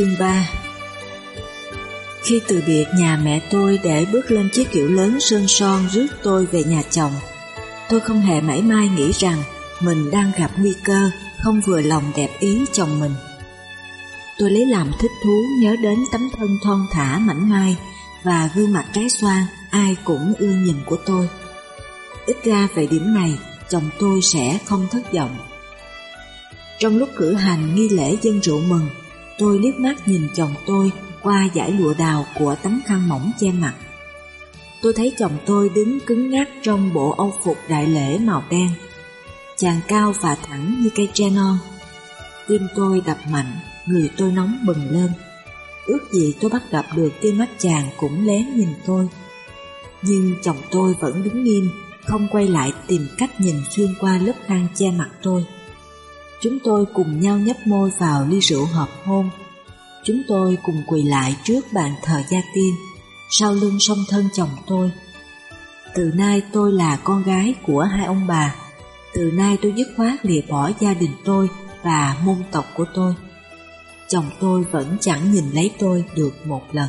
Chương 3 Khi từ biệt nhà mẹ tôi để bước lên chiếc kiểu lớn sơn son rước tôi về nhà chồng, tôi không hề mảy mai nghĩ rằng mình đang gặp nguy cơ không vừa lòng đẹp ý chồng mình. Tôi lấy làm thích thú nhớ đến tấm thân thon thả mảnh mai và gương mặt trái xoan ai cũng ưa nhìn của tôi. Ít ra về điểm này, chồng tôi sẽ không thất vọng. Trong lúc cử hành nghi lễ dân rượu mừng, tôi liếc mắt nhìn chồng tôi qua dải lụa đào của tấm khăn mỏng che mặt. Tôi thấy chồng tôi đứng cứng ngắc trong bộ âu phục đại lễ màu đen. Chàng cao và thẳng như cây tre non. Tim tôi đập mạnh, người tôi nóng bừng lên. Ước gì tôi bắt gặp được tia mắt chàng cũng lén nhìn tôi. Nhưng chồng tôi vẫn đứng nghiêm, không quay lại tìm cách nhìn xuyên qua lớp khăn che mặt tôi. Chúng tôi cùng nhau nhấp môi vào ly rượu hợp hôn. Chúng tôi cùng quỳ lại trước bàn thờ gia tiên, sau lưng song thân chồng tôi. Từ nay tôi là con gái của hai ông bà. Từ nay tôi dứt khoát lìa bỏ gia đình tôi và môn tộc của tôi. Chồng tôi vẫn chẳng nhìn lấy tôi được một lần.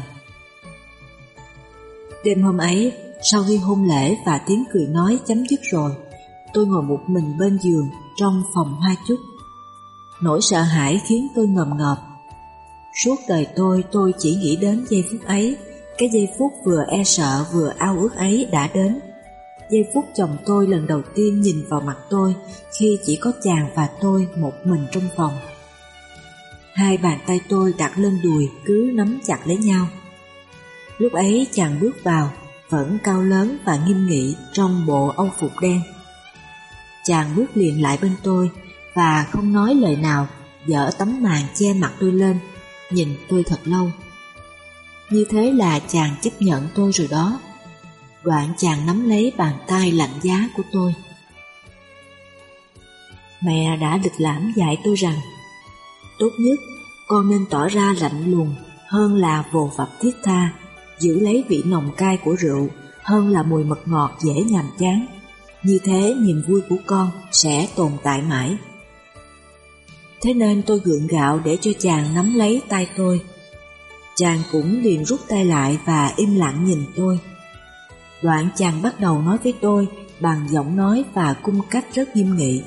Đêm hôm ấy, sau khi hôn lễ và tiếng cười nói chấm dứt rồi, tôi ngồi một mình bên giường trong phòng hoa chúc. Nỗi sợ hãi khiến tôi ngầm ngọt Suốt đời tôi, tôi chỉ nghĩ đến giây phút ấy, cái giây phút vừa e sợ vừa ao ước ấy đã đến. Giây phút chồng tôi lần đầu tiên nhìn vào mặt tôi khi chỉ có chàng và tôi một mình trong phòng. Hai bàn tay tôi đặt lên đùi cứ nắm chặt lấy nhau. Lúc ấy chàng bước vào, vẫn cao lớn và nghiêm nghị trong bộ âu phục đen. Chàng bước liền lại bên tôi và không nói lời nào, dở tấm màn che mặt tôi lên, nhìn tôi thật lâu. Như thế là chàng chấp nhận tôi rồi đó. Đoạn chàng nắm lấy bàn tay lạnh giá của tôi. Mẹ đã lịch lãm dạy tôi rằng Tốt nhất con nên tỏ ra lạnh lùng hơn là vồ vập thiết tha giữ lấy vị nồng cay của rượu hơn là mùi mật ngọt dễ nhàm chán. Như thế niềm vui của con sẽ tồn tại mãi. Thế nên tôi gượng gạo để cho chàng nắm lấy tay tôi. Chàng cũng liền rút tay lại và im lặng nhìn tôi. Đoạn chàng bắt đầu nói với tôi bằng giọng nói và cung cách rất nghiêm nghị.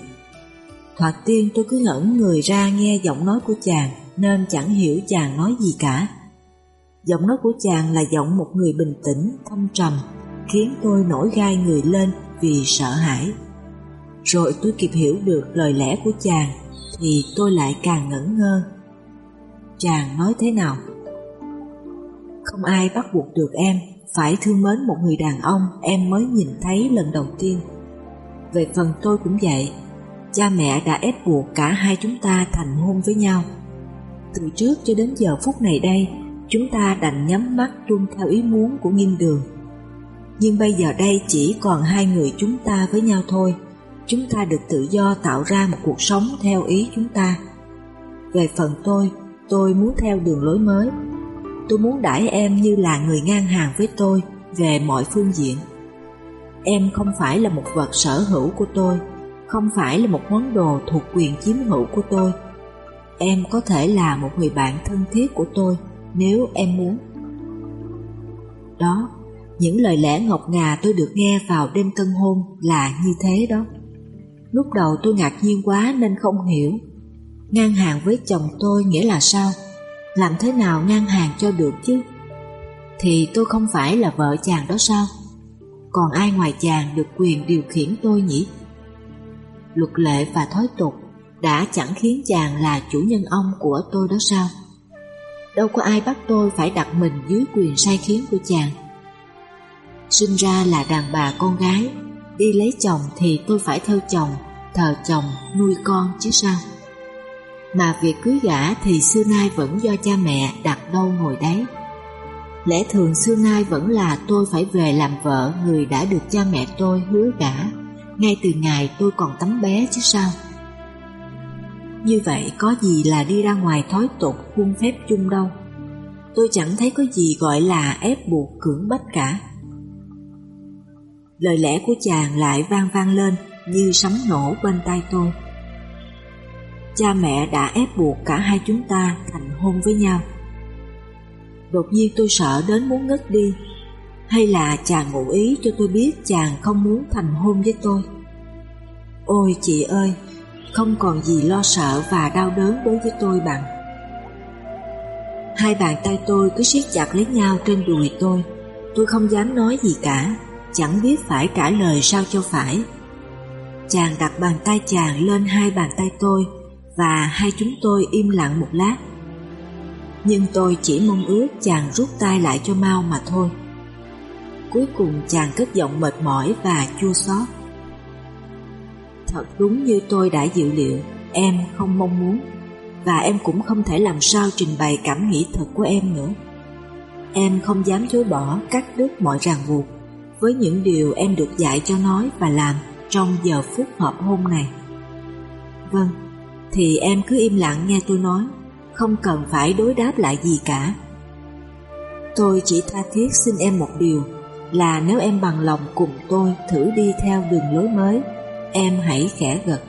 Thoạt tiên tôi cứ ngẩn người ra nghe giọng nói của chàng nên chẳng hiểu chàng nói gì cả. Giọng nói của chàng là giọng một người bình tĩnh, thâm trầm, khiến tôi nổi gai người lên vì sợ hãi. Rồi tôi kịp hiểu được lời lẽ của chàng, thì tôi lại càng ngẩn ngơ. Chàng nói thế nào? Không ai bắt buộc được em phải thương mến một người đàn ông em mới nhìn thấy lần đầu tiên. Về phần tôi cũng vậy, cha mẹ đã ép buộc cả hai chúng ta thành hôn với nhau. Từ trước cho đến giờ phút này đây, chúng ta đành nhắm mắt tuân theo ý muốn của nghiêm đường. Nhưng bây giờ đây chỉ còn hai người chúng ta với nhau thôi, chúng ta được tự do tạo ra một cuộc sống theo ý chúng ta. Về phần tôi, tôi muốn theo đường lối mới. Tôi muốn đãi em như là người ngang hàng với tôi về mọi phương diện. Em không phải là một vật sở hữu của tôi, không phải là một món đồ thuộc quyền chiếm hữu của tôi. Em có thể là một người bạn thân thiết của tôi nếu em muốn. Đó, những lời lẽ ngọc ngà tôi được nghe vào đêm tân hôn là như thế đó. Lúc đầu tôi ngạc nhiên quá nên không hiểu. Ngang hàng với chồng tôi nghĩa là sao? Làm thế nào ngang hàng cho được chứ? Thì tôi không phải là vợ chàng đó sao? Còn ai ngoài chàng được quyền điều khiển tôi nhỉ? Luật lệ và thói tục đã chẳng khiến chàng là chủ nhân ông của tôi đó sao? Đâu có ai bắt tôi phải đặt mình dưới quyền sai khiến của chàng Sinh ra là đàn bà con gái Đi lấy chồng thì tôi phải theo chồng Thờ chồng, nuôi con chứ sao? Mà việc cưới gả thì xưa nay vẫn do cha mẹ đặt đâu ngồi đấy. Lẽ thường xưa nay vẫn là tôi phải về làm vợ người đã được cha mẹ tôi hứa gả. Ngay từ ngày tôi còn tấm bé chứ sao? Như vậy có gì là đi ra ngoài thói tục khuôn phép chung đâu? Tôi chẳng thấy có gì gọi là ép buộc cưỡng bách cả. Lời lẽ của chàng lại vang vang lên như sấm nổ bên tai tôi Cha mẹ đã ép buộc cả hai chúng ta thành hôn với nhau. Đột nhiên tôi sợ đến muốn ngất đi, hay là chàng ngụ ý cho tôi biết chàng không muốn thành hôn với tôi. Ôi chị ơi, không còn gì lo sợ và đau đớn đối với tôi bằng. Hai bàn tay tôi cứ siết chặt lấy nhau trên đùi tôi, tôi không dám nói gì cả, chẳng biết phải trả lời sao cho phải. Chàng đặt bàn tay chàng lên hai bàn tay tôi và hai chúng tôi im lặng một lát. Nhưng tôi chỉ mong ước chàng rút tay lại cho mau mà thôi. Cuối cùng chàng cất giọng mệt mỏi và chua xót. Thật đúng như tôi đã dự liệu, em không mong muốn và em cũng không thể làm sao trình bày cảm nghĩ thật của em nữa. Em không dám chối bỏ cắt đứt mọi ràng buộc với những điều em được dạy cho nói và làm trong giờ phút hợp hôn này. Vâng, thì em cứ im lặng nghe tôi nói, không cần phải đối đáp lại gì cả. Tôi chỉ tha thiết xin em một điều là nếu em bằng lòng cùng tôi thử đi theo đường lối mới, em hãy khẽ gật.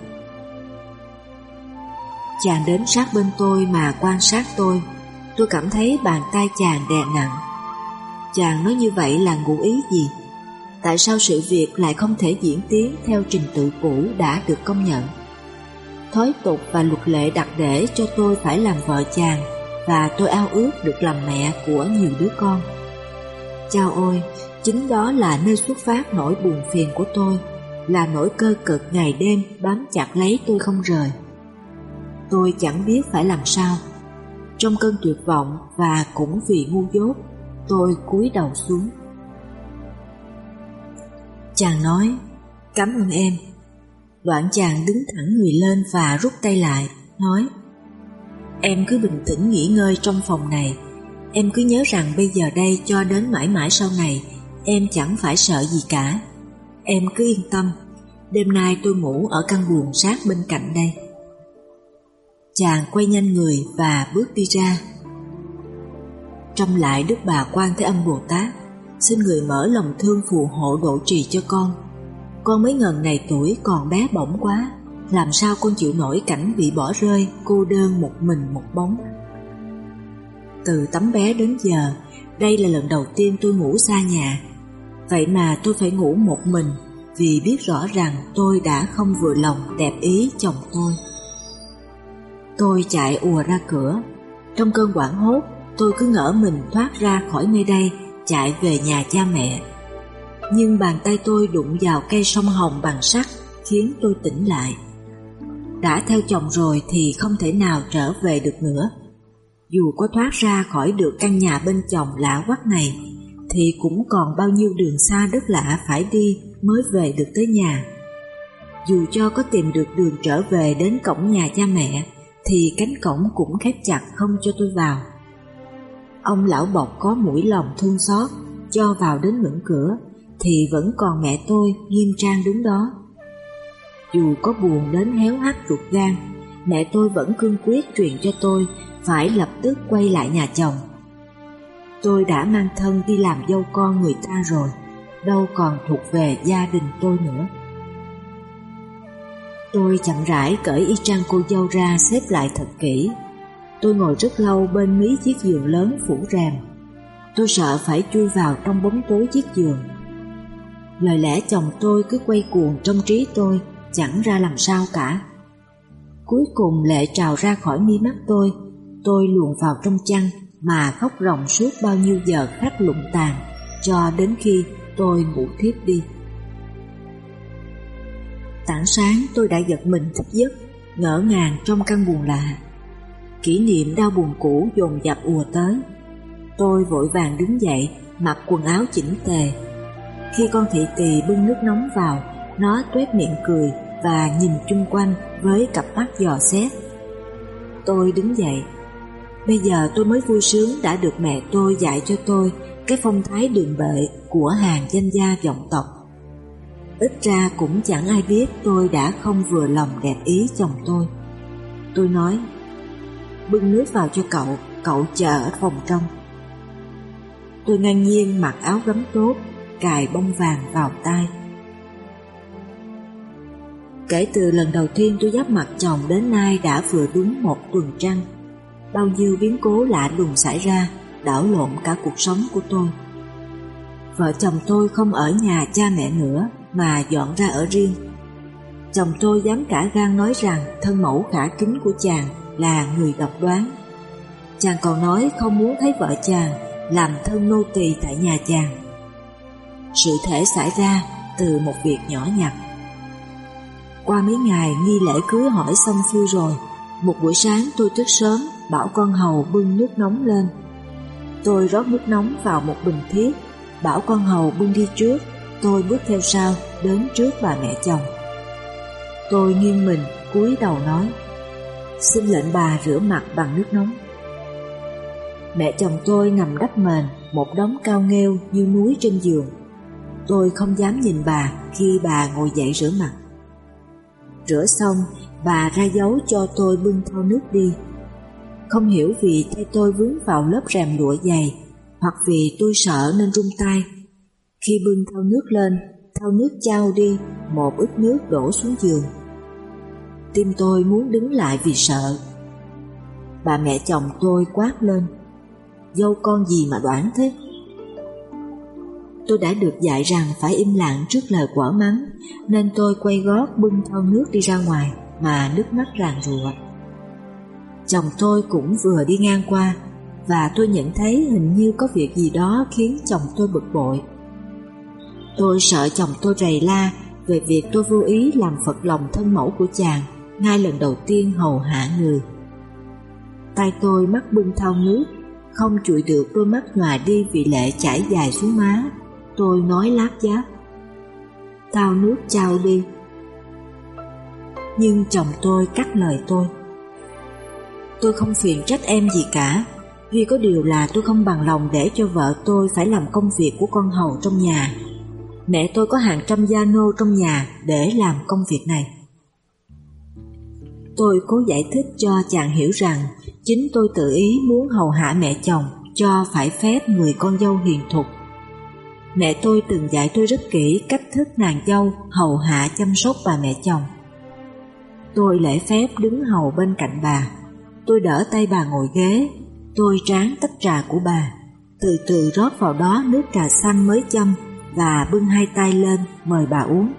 Chàng đến sát bên tôi mà quan sát tôi, tôi cảm thấy bàn tay chàng đè nặng. Chàng nói như vậy là ngụ ý gì? Tại sao sự việc lại không thể diễn tiến theo trình tự cũ đã được công nhận? Thói tục và luật lệ đặt để cho tôi phải làm vợ chàng và tôi ao ước được làm mẹ của nhiều đứa con. Chao ôi, chính đó là nơi xuất phát nỗi buồn phiền của tôi, là nỗi cơ cực ngày đêm bám chặt lấy tôi không rời. Tôi chẳng biết phải làm sao. Trong cơn tuyệt vọng và cũng vì ngu dốt, tôi cúi đầu xuống. Chàng nói, cảm ơn em. Đoạn chàng đứng thẳng người lên và rút tay lại, nói, em cứ bình tĩnh nghỉ ngơi trong phòng này. Em cứ nhớ rằng bây giờ đây cho đến mãi mãi sau này, em chẳng phải sợ gì cả. Em cứ yên tâm, đêm nay tôi ngủ ở căn buồng sát bên cạnh đây. Chàng quay nhanh người và bước đi ra. Trong lại Đức Bà Quan Thế Âm Bồ Tát, xin người mở lòng thương phù hộ độ trì cho con. Con mấy ngần này tuổi còn bé bỏng quá, làm sao con chịu nổi cảnh bị bỏ rơi, cô đơn một mình một bóng. Từ tấm bé đến giờ, đây là lần đầu tiên tôi ngủ xa nhà. Vậy mà tôi phải ngủ một mình vì biết rõ rằng tôi đã không vừa lòng đẹp ý chồng tôi. Tôi chạy ùa ra cửa. Trong cơn quảng hốt, tôi cứ ngỡ mình thoát ra khỏi nơi đây, chạy về nhà cha mẹ. Nhưng bàn tay tôi đụng vào cây sông hồng bằng sắt, khiến tôi tỉnh lại. Đã theo chồng rồi thì không thể nào trở về được nữa. Dù có thoát ra khỏi được căn nhà bên chồng lạ quắc này, thì cũng còn bao nhiêu đường xa đất lạ phải đi mới về được tới nhà. Dù cho có tìm được đường trở về đến cổng nhà cha mẹ, thì cánh cổng cũng khép chặt không cho tôi vào. Ông lão bọc có mũi lòng thương xót, cho vào đến ngưỡng cửa, thì vẫn còn mẹ tôi nghiêm trang đứng đó. Dù có buồn đến héo hắt ruột gan, mẹ tôi vẫn cương quyết truyền cho tôi phải lập tức quay lại nhà chồng. Tôi đã mang thân đi làm dâu con người ta rồi, đâu còn thuộc về gia đình tôi nữa. Tôi chậm rãi cởi y trang cô dâu ra xếp lại thật kỹ. Tôi ngồi rất lâu bên mí chiếc giường lớn phủ rèm. Tôi sợ phải chui vào trong bóng tối chiếc giường. Lời lẽ chồng tôi cứ quay cuồng trong trí tôi, chẳng ra làm sao cả. Cuối cùng lệ trào ra khỏi mi mắt tôi, tôi luồn vào trong chăn mà khóc ròng suốt bao nhiêu giờ khát lụng tàn, cho đến khi tôi ngủ thiếp đi. Tảng sáng tôi đã giật mình thức giấc, ngỡ ngàng trong căn buồn lạ. Kỷ niệm đau buồn cũ dồn dập ùa tới. Tôi vội vàng đứng dậy, mặc quần áo chỉnh tề. Khi con thị tỳ bưng nước nóng vào, nó tuét miệng cười và nhìn chung quanh với cặp mắt dò xét. Tôi đứng dậy. Bây giờ tôi mới vui sướng đã được mẹ tôi dạy cho tôi cái phong thái đường bệ của hàng danh gia vọng tộc. Ít ra cũng chẳng ai biết tôi đã không vừa lòng đẹp ý chồng tôi. Tôi nói, bưng nước vào cho cậu, cậu chờ ở phòng trong. Tôi ngang nhiên mặc áo gấm tốt, cài bông vàng vào tay. Kể từ lần đầu tiên tôi giáp mặt chồng đến nay đã vừa đúng một tuần trăng. bao nhiêu biến cố lạ lùng xảy ra, đảo lộn cả cuộc sống của tôi. Vợ chồng tôi không ở nhà cha mẹ nữa mà dọn ra ở riêng. Chồng tôi dám cả gan nói rằng thân mẫu khả kính của chàng là người độc đoán. Chàng còn nói không muốn thấy vợ chàng làm thân nô tỳ tại nhà chàng. Sự thể xảy ra từ một việc nhỏ nhặt. Qua mấy ngày nghi lễ cưới hỏi xong xuôi rồi, một buổi sáng tôi thức sớm bảo con hầu bưng nước nóng lên. Tôi rót nước nóng vào một bình thiết, bảo con hầu bưng đi trước, tôi bước theo sau đến trước bà mẹ chồng. Tôi nghiêng mình cúi đầu nói, xin lệnh bà rửa mặt bằng nước nóng. Mẹ chồng tôi nằm đắp mền, một đống cao nghêu như núi trên giường. Tôi không dám nhìn bà khi bà ngồi dậy rửa mặt. Rửa xong, bà ra dấu cho tôi bưng thau nước đi. Không hiểu vì tay tôi vướng vào lớp rèm lụa dày, hoặc vì tôi sợ nên rung tay. Khi bưng thau nước lên, thau nước trao đi, một ít nước đổ xuống giường. Tim tôi muốn đứng lại vì sợ. Bà mẹ chồng tôi quát lên, dâu con gì mà đoán thế? Tôi đã được dạy rằng phải im lặng trước lời quở mắng, nên tôi quay gót bưng thau nước đi ra ngoài mà nước mắt ràn rụa. Chồng tôi cũng vừa đi ngang qua và tôi nhận thấy hình như có việc gì đó khiến chồng tôi bực bội. Tôi sợ chồng tôi rầy la về việc tôi vô ý làm phật lòng thân mẫu của chàng ngay lần đầu tiên hầu hạ người. Tay tôi mắt bưng thau nước, không chụi được đôi mắt nhòa đi vì lệ chảy dài xuống má. Tôi nói láp giáp. tao nước trao đi. Nhưng chồng tôi cắt lời tôi. Tôi không phiền trách em gì cả, Duy có điều là tôi không bằng lòng để cho vợ tôi phải làm công việc của con hầu trong nhà. Mẹ tôi có hàng trăm gia nô trong nhà để làm công việc này. Tôi cố giải thích cho chàng hiểu rằng chính tôi tự ý muốn hầu hạ mẹ chồng cho phải phép người con dâu hiền thục. Mẹ tôi từng dạy tôi rất kỹ cách thức nàng dâu hầu hạ chăm sóc bà mẹ chồng. Tôi lễ phép đứng hầu bên cạnh bà. Tôi đỡ tay bà ngồi ghế. Tôi tráng tách trà của bà. Từ từ rót vào đó nước trà xanh mới châm và bưng hai tay lên mời bà uống.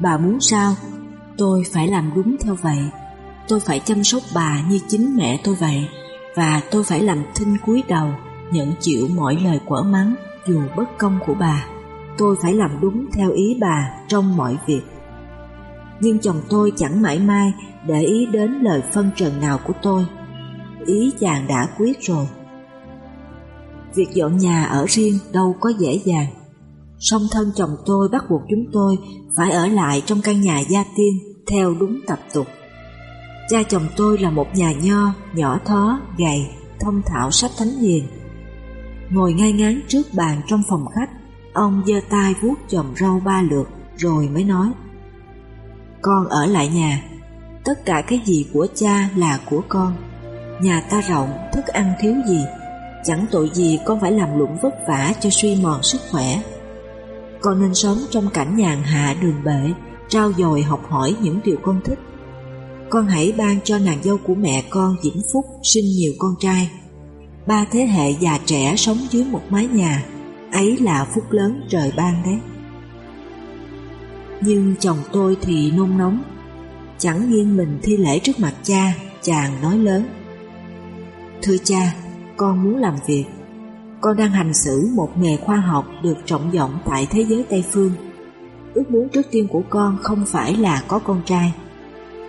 Bà muốn sao? Tôi phải làm đúng theo vậy. Tôi phải chăm sóc bà như chính mẹ tôi vậy, và tôi phải làm thinh cúi đầu, nhận chịu mọi lời quở mắng, dù bất công của bà. Tôi phải làm đúng theo ý bà trong mọi việc. Nhưng chồng tôi chẳng mãi mai để ý đến lời phân trần nào của tôi. Ý chàng đã quyết rồi. Việc dọn nhà ở riêng đâu có dễ dàng. Song thân chồng tôi bắt buộc chúng tôi phải ở lại trong căn nhà gia tiên theo đúng tập tục. Cha chồng tôi là một nhà nho, nhỏ thó, gầy, thông thạo sách thánh hiền. Ngồi ngay ngắn trước bàn trong phòng khách, ông giơ tay vuốt chòm râu ba lượt rồi mới nói Con ở lại nhà, tất cả cái gì của cha là của con. Nhà ta rộng, thức ăn thiếu gì, chẳng tội gì con phải làm lụng vất vả cho suy mòn sức khỏe. Con nên sống trong cảnh nhàn hạ đường bể, trao dồi học hỏi những điều con thích. Con hãy ban cho nàng dâu của mẹ con Vĩnh Phúc sinh nhiều con trai. Ba thế hệ già trẻ sống dưới một mái nhà, ấy là phúc lớn trời ban đấy. Nhưng chồng tôi thì nôn nóng, chẳng nghiêng mình thi lễ trước mặt cha, chàng nói lớn. Thưa cha, con muốn làm việc. Con đang hành xử một nghề khoa học được trọng vọng tại thế giới Tây Phương. Ước muốn trước tiên của con không phải là có con trai.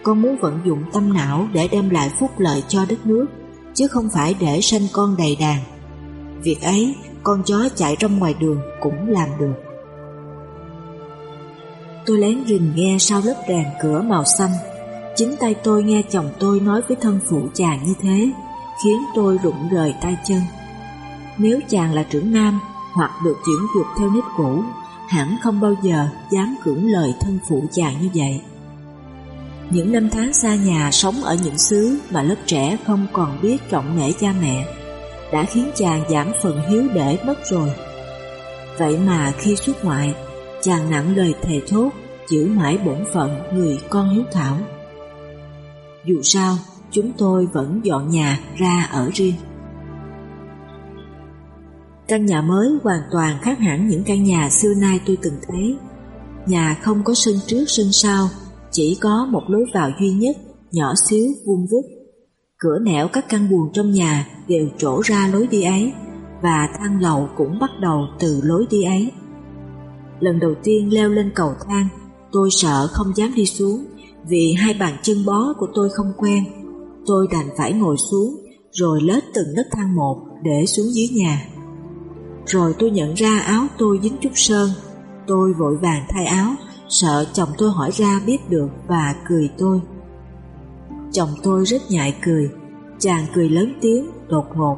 Con muốn vận dụng tâm não để đem lại phúc lợi cho đất nước, chứ không phải để sanh con đầy đàn. Việc ấy, con chó chạy trong ngoài đường cũng làm được. Tôi lén rình nghe sau lớp đèn cửa màu xanh. Chính tay tôi nghe chồng tôi nói với thân phụ chàng như thế, khiến tôi rụng rời tay chân. Nếu chàng là trưởng nam hoặc được chuyển dục theo nếp cũ, hẳn không bao giờ dám cưỡng lời thân phụ chàng như vậy. Những năm tháng xa nhà sống ở những xứ mà lớp trẻ không còn biết trọng nể cha mẹ, đã khiến chàng giảm phần hiếu để mất rồi. Vậy mà khi xuất ngoại, chàng nặng lời thề thốt, giữ mãi bổn phận người con hiếu thảo. Dù sao, chúng tôi vẫn dọn nhà ra ở riêng. Căn nhà mới hoàn toàn khác hẳn những căn nhà xưa nay tôi từng thấy. Nhà không có sân trước sân sau, chỉ có một lối vào duy nhất, nhỏ xíu vuông vức. Cửa nẻo các căn buồng trong nhà đều trổ ra lối đi ấy, và thang lầu cũng bắt đầu từ lối đi ấy. Lần đầu tiên leo lên cầu thang, tôi sợ không dám đi xuống vì hai bàn chân bó của tôi không quen. Tôi đành phải ngồi xuống rồi lết từng nấc thang một để xuống dưới nhà. Rồi tôi nhận ra áo tôi dính chút sơn. Tôi vội vàng thay áo, sợ chồng tôi hỏi ra biết được và cười tôi. Chồng tôi rất nhại cười, chàng cười lớn tiếng, đột ngột.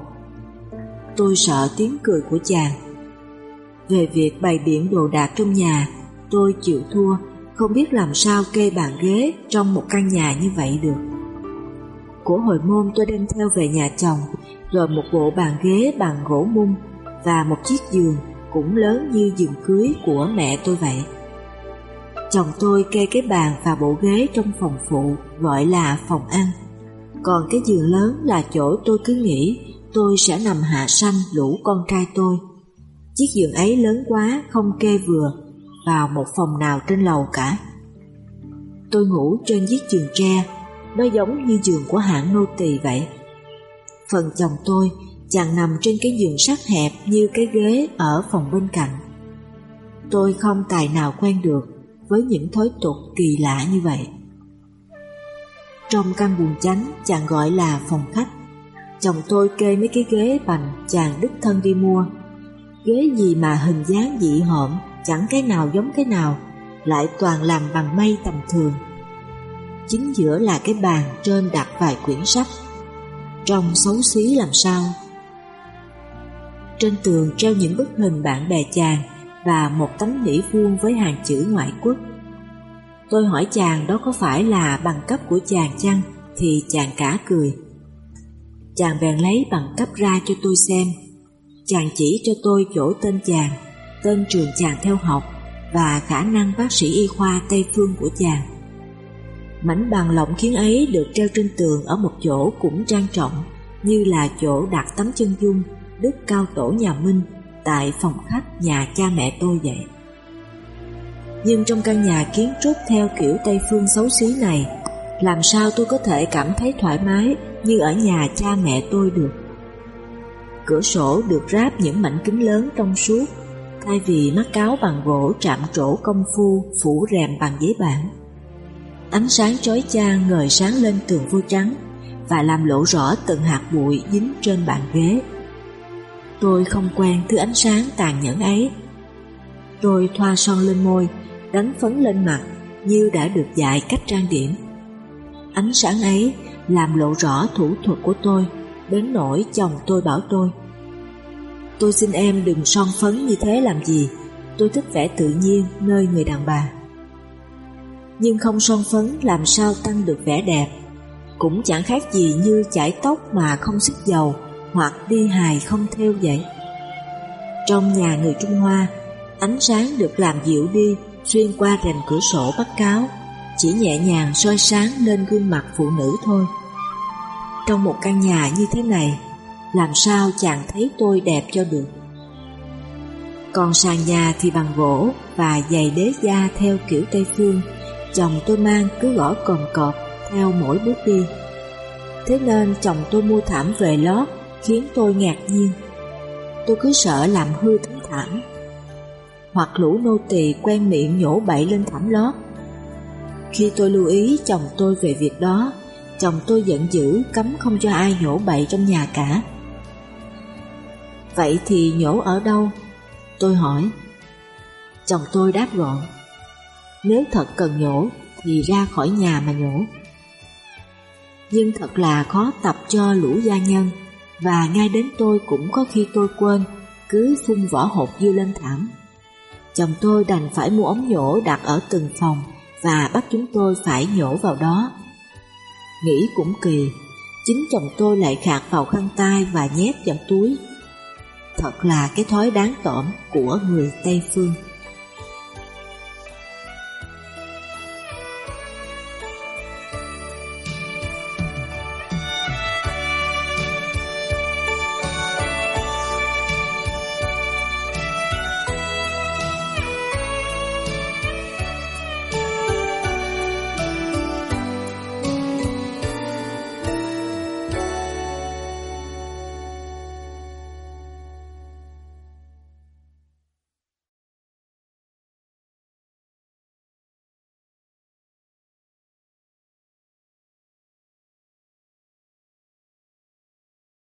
Tôi sợ tiếng cười của chàng. Về việc bày biện đồ đạc trong nhà, tôi chịu thua, không biết làm sao kê bàn ghế trong một căn nhà như vậy được. Của hồi môn tôi đem theo về nhà chồng, rồi một bộ bàn ghế bằng gỗ mung và một chiếc giường cũng lớn như giường cưới của mẹ tôi vậy. Chồng tôi kê cái bàn và bộ ghế trong phòng phụ gọi là phòng ăn. Còn cái giường lớn là chỗ tôi cứ nghĩ tôi sẽ nằm hạ sanh lũ con trai tôi. Chiếc giường ấy lớn quá không kê vừa vào một phòng nào trên lầu cả. Tôi ngủ trên chiếc giường tre, nó giống như giường của hãng nô tỳ vậy. Phần chồng tôi chàng nằm trên cái giường sắt hẹp như cái ghế ở phòng bên cạnh. Tôi không tài nào quen được với những thói tục kỳ lạ như vậy. Trong căn buồng chánh chàng gọi là phòng khách. Chồng tôi kê mấy cái ghế bằng chàng đích thân đi mua. Ghế gì mà hình dáng dị hợm, chẳng cái nào giống cái nào, lại toàn làm bằng mây tầm thường. Chính giữa là cái bàn trên đặt vài quyển sách. Trông xấu xí làm sao trên tường treo những bức hình bạn bè chàng và một tấm nỉ vuông với hàng chữ ngoại quốc. Tôi hỏi chàng đó có phải là bằng cấp của chàng chăng thì chàng cả cười. Chàng bèn lấy bằng cấp ra cho tôi xem. Chàng chỉ cho tôi chỗ tên chàng, tên trường chàng theo học và khả năng bác sĩ y khoa Tây Phương của chàng. Mảnh bằng lộng khiến ấy được treo trên tường ở một chỗ cũng trang trọng như là chỗ đặt tấm chân dung Đức Cao Tổ nhà Minh tại phòng khách nhà cha mẹ tôi vậy. Nhưng trong căn nhà kiến trúc theo kiểu Tây Phương xấu xí này, làm sao tôi có thể cảm thấy thoải mái như ở nhà cha mẹ tôi được? Cửa sổ được ráp những mảnh kính lớn trong suốt, thay vì mắt cáo bằng gỗ chạm trổ công phu phủ rèm bằng giấy bản. Ánh sáng chói chang ngời sáng lên tường vô trắng và làm lộ rõ từng hạt bụi dính trên bàn ghế. Tôi không quen thứ ánh sáng tàn nhẫn ấy. Tôi thoa son lên môi, đánh phấn lên mặt như đã được dạy cách trang điểm. Ánh sáng ấy làm lộ rõ thủ thuật của tôi, đến nỗi chồng tôi bảo tôi. Tôi xin em đừng son phấn như thế làm gì, tôi thích vẻ tự nhiên nơi người đàn bà. Nhưng không son phấn làm sao tăng được vẻ đẹp, cũng chẳng khác gì như chải tóc mà không sức dầu hoặc đi hài không theo vậy. Trong nhà người Trung Hoa, ánh sáng được làm dịu đi xuyên qua rèm cửa sổ bắt cáo, chỉ nhẹ nhàng soi sáng lên gương mặt phụ nữ thôi. Trong một căn nhà như thế này, làm sao chàng thấy tôi đẹp cho được? Còn sàn nhà thì bằng gỗ và giày đế da theo kiểu Tây Phương, chồng tôi mang cứ gõ còm cọp theo mỗi bước đi. Thế nên chồng tôi mua thảm về lót khiến tôi ngạc nhiên. Tôi cứ sợ làm hư tấm thảm, hoặc lũ nô tỳ quen miệng nhổ bậy lên thảm lót. Khi tôi lưu ý chồng tôi về việc đó, chồng tôi giận dữ cấm không cho ai nhổ bậy trong nhà cả. Vậy thì nhổ ở đâu? Tôi hỏi. Chồng tôi đáp gọn. Nếu thật cần nhổ thì ra khỏi nhà mà nhổ. Nhưng thật là khó tập cho lũ gia nhân và ngay đến tôi cũng có khi tôi quên, cứ phun vỏ hột dưa lên thảm. Chồng tôi đành phải mua ống nhổ đặt ở từng phòng và bắt chúng tôi phải nhổ vào đó. Nghĩ cũng kỳ, chính chồng tôi lại khạc vào khăn tay và nhét vào túi. Thật là cái thói đáng tởm của người Tây Phương.